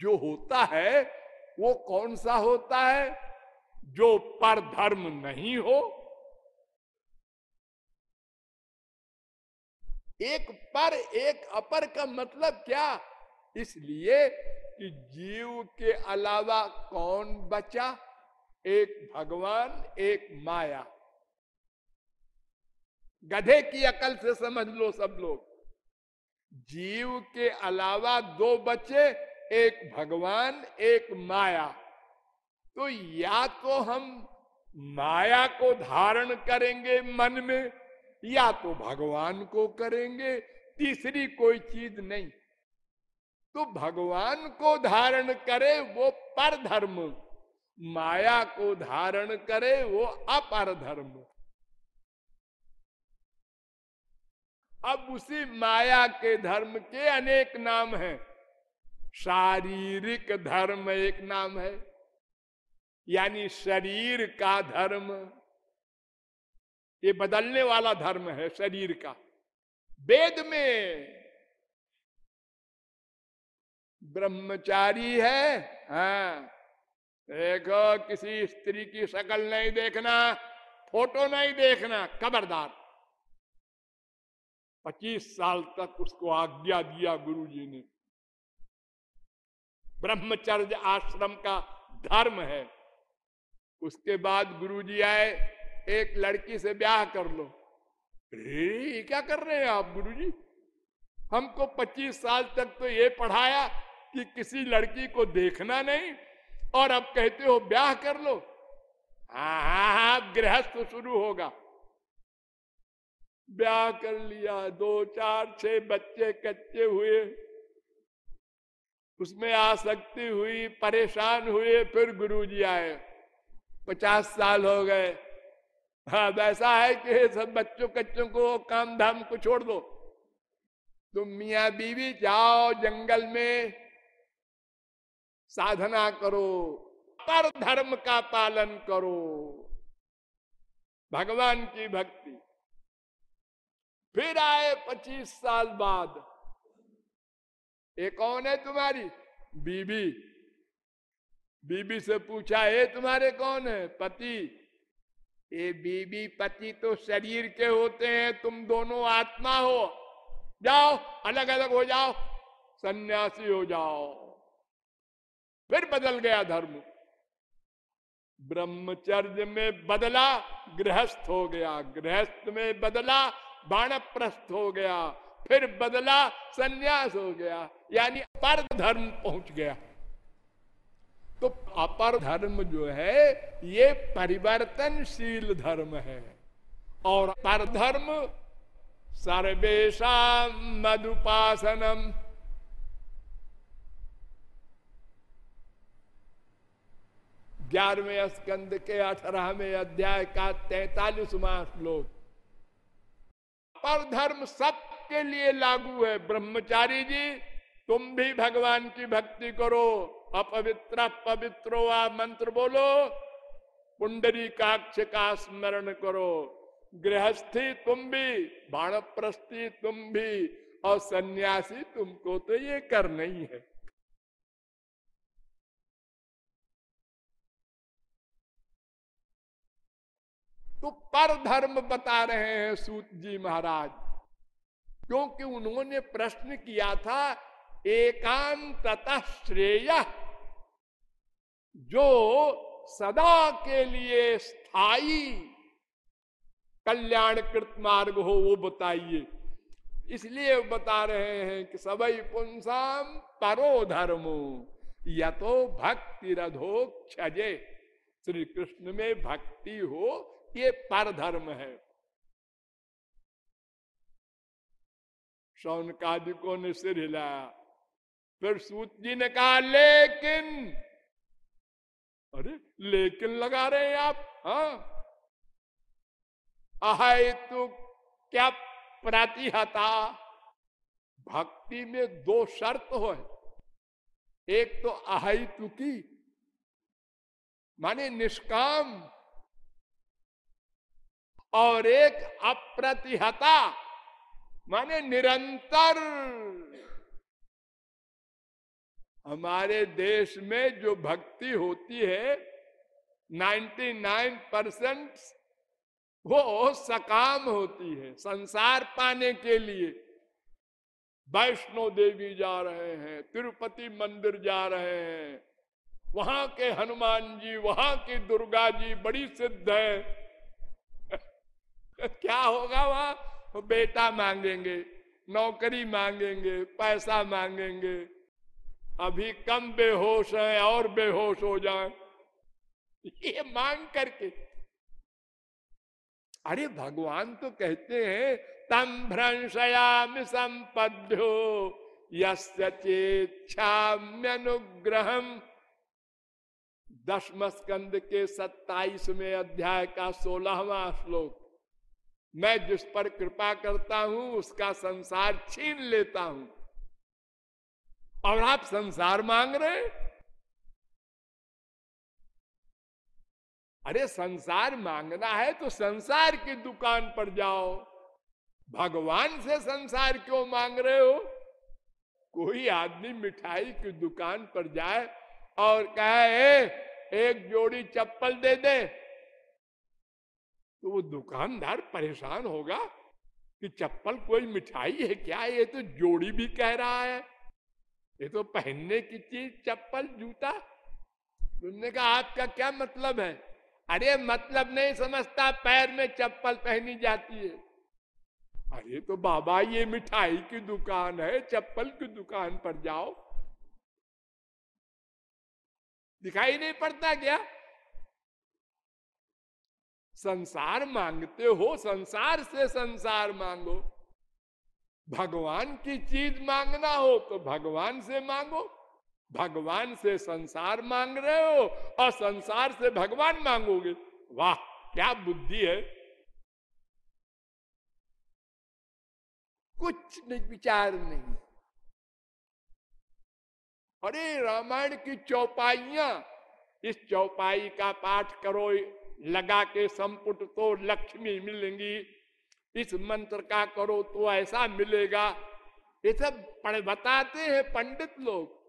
जो होता है, वो कौन सा होता है? जो पर धर्म नहीं हो, एक पर, एक अपर का मतलब क्या? इसलिए कि जीव के अलावा कौन बचा? एक भगवान, एक माया। गधे की अकल से समझ लो सब लोग। जीव के अलावा दो बच्चे एक भगवान, एक माया। तो या तो हम माया को धारण करेंगे मन में, या तो भगवान को करेंगे, तीसरी कोई चीज़ नहीं। तो भगवान को धारण करे वो पर धर्म माया को धारण करे वो अपर धर्म। अब उसी माया के धर्म के अनेक नाम हैं। शारीरिक धर्म एक नाम है, यानी शरीर का धर्म। ये बदलने वाला धर्म है शरीर का। वेद में ब्रह्मचारी है हाँ देखो किसी स्त्री की शकल नहीं देखना, फ़ोटो नहीं देखना, खबरदार। पच्चीस साल तक उसको आज्ञा दिया गुरु जी ने। ब्रह्मचर्य आश्रम का धर्म है। उसके बाद गुरु जी आए, एक लड़की से ब्याह कर लो। अरे क्या कर रहे हैं आप गुरु जी हमको 25 साल तक तो ये पढ़ाया कि किसी लड़की को देखना नहीं और अब कहते हो, ब्याह कर लो। हाँ हाँ गृहस्थ शुरू होगा। ब्याह कर लिया, दो, चार, छह बच्चे कच्चे हुए। उसमें आसक्ति हुई, परेशान हुए, फिर गुरुजी आए। पचास साल हो गए। हाँ वैसा है कि सब बच्चों कच्चों को काम धाम को छोड़ दो। तुम मिया बीवी जाओ जंगल में। साधना करो, पर धर्म का पालन करो। भगवान की भक्ति। फिर आए पच्चीस साल बाद। ये कौन है तुम्हारी? बीबी। बीबी से पूछा, ये तुम्हारे कौन है? पति। ये बीबी, पति तो शरीर के होते हैं, तुम दोनों आत्मा हो। जाओ अलग अलग हो जाओ, सन्यासी हो जाओ। फिर बदल गया धर्म। ब्रह्मचर्य में बदला, गृहस्थ हो गया। गृहस्थ में बदला, बाणप्रस्थ हो गया। फिर बदला, सन्यास हो गया। यानी अपर धर्म पहुँच गया। तो अपर धर्म जो है, ये परिवर्तनशील धर्म है। और पर धर्म सर्वेशा मधुपासनम ग्यारहवें स्कंद के अठारहवें अध्याय का तैतालीसवा श्लोक। पर धर्म सबके लिए लागू है, ब्रह्मचारी जी। तुम भी भगवान की भक्ति करो, अपवित्र, पवित्रो वा मंत्र बोलो। पुंडरी काक्ष का स्मरण करो। गृहस्थी तुम भी, बाणप्रस्थी तुम भी, और सन्यासी तुमको तो ये करना ही है। तो पर धर्म बता रहे हैं सूत जी महाराज। क्योंकि उन्होंने प्रश्न किया था एकांत श्रेय, जो सदा के लिए स्थायी कल्याणकृत मार्ग हो, वो बताइए। इसलिए बता रहे हैं कि सबई पुंसाम परो धर्मो यथो तो भक्ति रधो क्षजे श्री कृष्ण में भक्ति हो ये पर धर्म है शौनकादिकों ने सिर हिलाया। फिर सूत जी ने कहा, लेकिन अरे, लेकिन लगा रहे हैं आप हाँ। अहाय तो क्या प्रतिहता भक्ति में दो शर्त हो एक तो अहितु की, माने निष्काम और एक अप्रतिहता, माने निरंतर। हमारे देश में जो भक्ति होती है 99 परसेंट वो सकाम होती है, संसार पाने के लिए। वैष्णो देवी जा रहे हैं, तिरुपति मंदिर जा रहे हैं, वहाँ के हनुमान जी, वहाँ की दुर्गा जी बड़ी सिद्ध है। क्या होगा वहाँ? बेटा मांगेंगे, नौकरी मांगेंगे, पैसा मांगेंगे। अभी कम बेहोश है और बेहोश हो जाए। ये मांग करके। अरे भगवान तो कहते हैं, तम भ्रंशयाम संपद्यो यक्षाम्यनुग्रह दशम स्कंद के सत्ताईसवें अध्याय का सोलहवा श्लोक। मैं जिस पर कृपा करता हूँ, उसका संसार छीन लेता हूँ। और आप संसार मांग रहे अरे, संसार मांगना है तो संसार की दुकान पर जाओ। भगवान से संसार क्यों मांग रहे हो? कोई आदमी मिठाई की दुकान पर जाए और कहे एक जोड़ी चप्पल दे दे तो वो दुकानदार परेशान होगा कि चप्पल कोई मिठाई है क्या? ये तो जोड़ी भी कह रहा है। ये तो पहनने की चीज़, चप्पल, जूता। तुमने कहा, आपका क्या मतलब है? अरे मतलब नहीं समझता, पैर में चप्पल पहनी जाती है। अरे तो बाबा, ये मिठाई की दुकान है, चप्पल की दुकान पर जाओ। दिखाई नहीं पड़ता क्या? संसार मांगते हो, संसार से संसार मांगो। भगवान की चीज़ मांगना हो तो भगवान से मांगो। भगवान से संसार मांग रहे हो और संसार से भगवान मांगोगे। वाह, क्या बुद्धि है। कुछ नहीं विचार नहीं। अरे रामायण की चौपाइया, इस चौपाई का पाठ करो लगा के संपुट तो लक्ष्मी मिलेंगी। इस मंत्र का करो तो ऐसा मिलेगा। ये सब पढ़, बताते हैं पंडित लोग।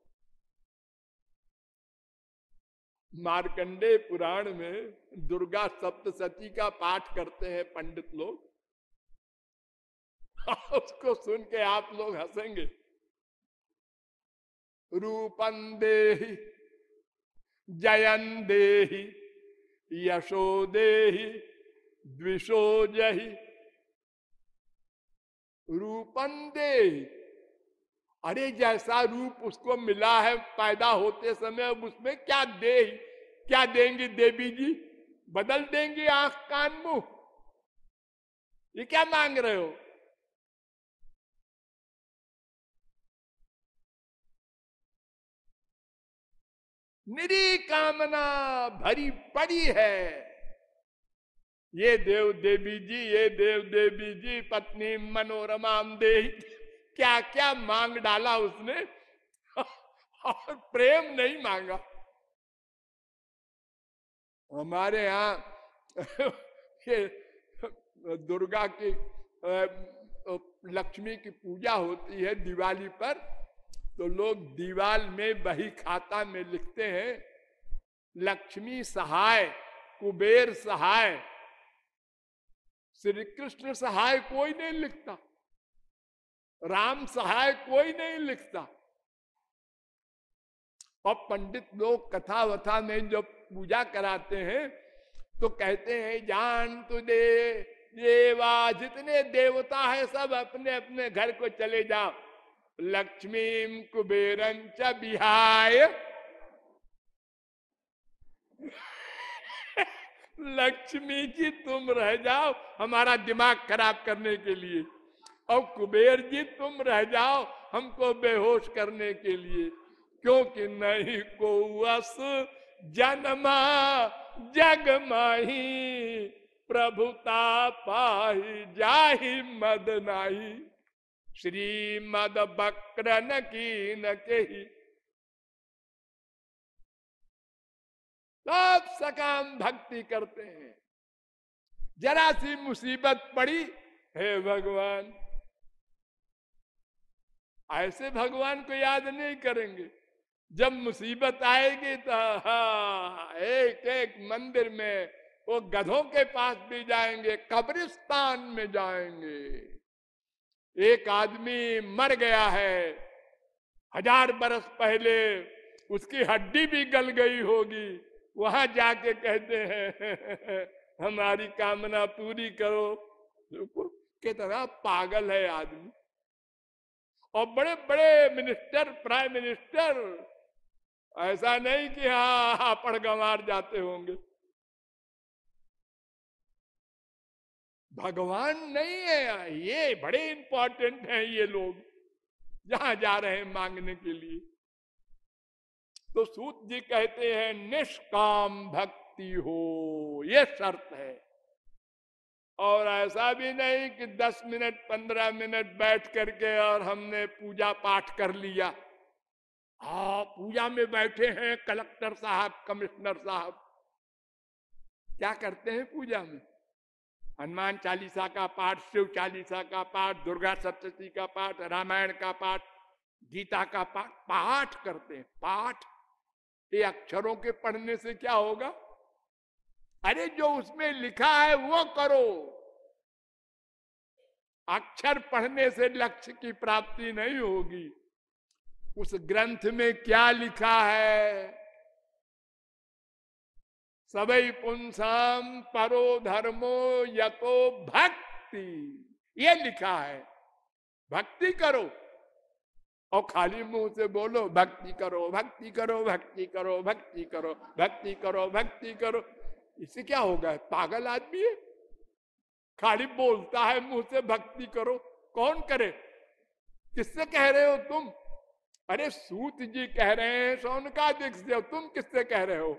मार्कंडे पुराण में दुर्गा सप्तशती का पाठ करते हैं पंडित लोग। उसको सुन के आप लोग हंसेंगे। रूपन दे जयन दे यशो दे द्विषो जही। रूपन दे अरे जैसा रूप उसको मिला है, पैदा होते समय अब उसमें क्या दे क्या देंगी देवी जी? बदल देंगी आँख कान मुँह। ये क्या मांग रहे हो? निरी कामना भरी पड़ी है। ये देव देवी जी, ये देव देवी जी, पत्नी मनोरमा दे क्या क्या मांग डाला उसने? और प्रेम नहीं मांगा। हमारे यहाँ दुर्गा की लक्ष्मी की पूजा होती है दिवाली पर। तो लोग दीवाल में बही खाता में लिखते हैं, लक्ष्मी सहाय, कुबेर सहाय। श्री कृष्ण सहाय कोई नहीं लिखता, राम सहाय कोई नहीं लिखता। और पंडित लोग कथा वथा में जब पूजा कराते हैं तो कहते हैं, जान तुझे, देवा, जितने देवता है सब अपने अपने घर को चले जाओ। लक्ष्मी कुबेरन च बिहाय। लक्ष्मी जी, तुम रह जाओ हमारा दिमाग खराब करने के लिए। और कुबेर जी, तुम रह जाओ हमको बेहोश करने के लिए। क्योंकि नहीं को वस जन्मा, जग माही, प्रभुता पाही जाही मद नाही। श्रीमद बक्र न की न के सब सकाम भक्ति करते हैं। जरा सी मुसीबत पड़ी, हे भगवान। ऐसे भगवान को याद नहीं करेंगे। जब मुसीबत आएगी तो हा एक एक मंदिर में वो गधों के पास भी जाएँगे, कब्रिस्तान में जाएँगे। एक आदमी मर गया है। हज़ार बरस पहले उसकी हड्डी भी गल गई होगी। वहाँ जाके कहते हैं, हमारी कामना पूरी करो। कितना पागल है आदमी। और बड़े बड़े मिनिस्टर, प्राइम मिनिस्टर, ऐसा नहीं कि हाँ पढ़ गंवार जाते होंगे। भगवान नहीं है, ये बड़े इंपॉर्टेंट हैं ये लोग। जहाँ जा रहे हैं मांगने के लिए। तो सूत जी कहते हैं, निष्काम भक्ति हो, ये शर्त है। और ऐसा भी नहीं कि दस मिनट, पंद्रह मिनट बैठ करके और हमने पूजा पाठ कर लिया। हा, पूजा में बैठे हैं कलेक्टर साहब, कमिश्नर साहब। क्या करते हैं पूजा में? हनुमान चालीसा का पाठ, शिव चालीसा का पाठ, दुर्गा सप्तती का पाठ, रामायण का पाठ, गीता का पाठ पाठ करते हैं, पाठ। ये अक्षरों के पढ़ने से क्या होगा? अरे जो उसमें लिखा है वो करो। अक्षर पढ़ने से लक्ष्य की प्राप्ति नहीं होगी। उस ग्रंथ में क्या लिखा है? सबई पुंसाम परो धर्मो यतो भक्ति। ये लिखा है, भक्ति करो। और खाली मुँह से बोलो, भक्ति करो भक्ति करो भक्ति करो भक्ति करो भक्ति करो भक्ति करो। इससे क्या होगा? पागल आदमी है। खाली बोलता है मुँह से, भक्ति करो। कौन करे? किससे कह रहे हो तुम? अरे सूत जी कह रहे हैं सोन का दीक्षित तुम किससे कह रहे हो?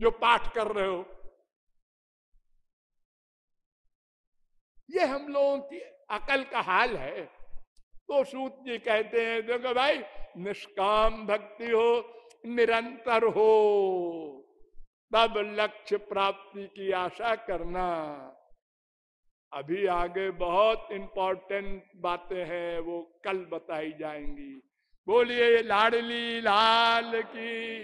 जो पाठ कर रहे हो। ये हम लोगों की अकल का हाल है। तो सूत जी कहते हैं, देखो भाई, निष्काम भक्ति हो, निरंतर हो। तब लक्ष्य प्राप्ति की आशा करना। अभी आगे बहुत इंपॉर्टेंट बातें हैं, वो कल बताई जाएँगी। बोलिए, लाडली लाल की